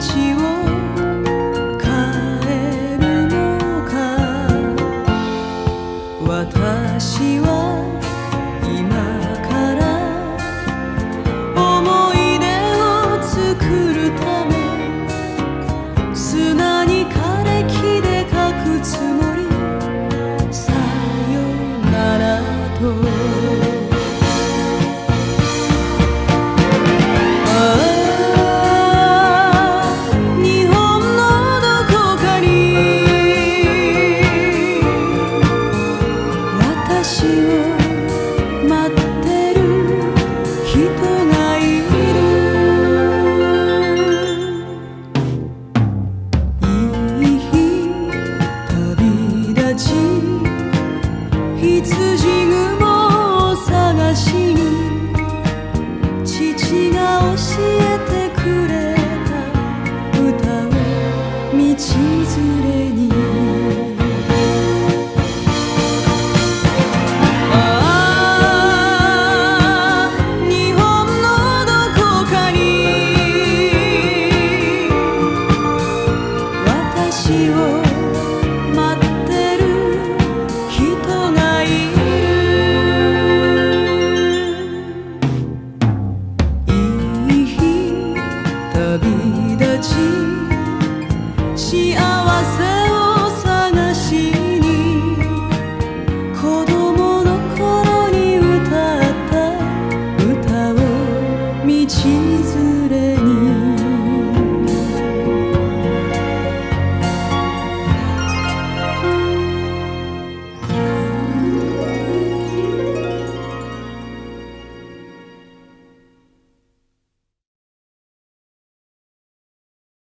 去心。幸せを探しに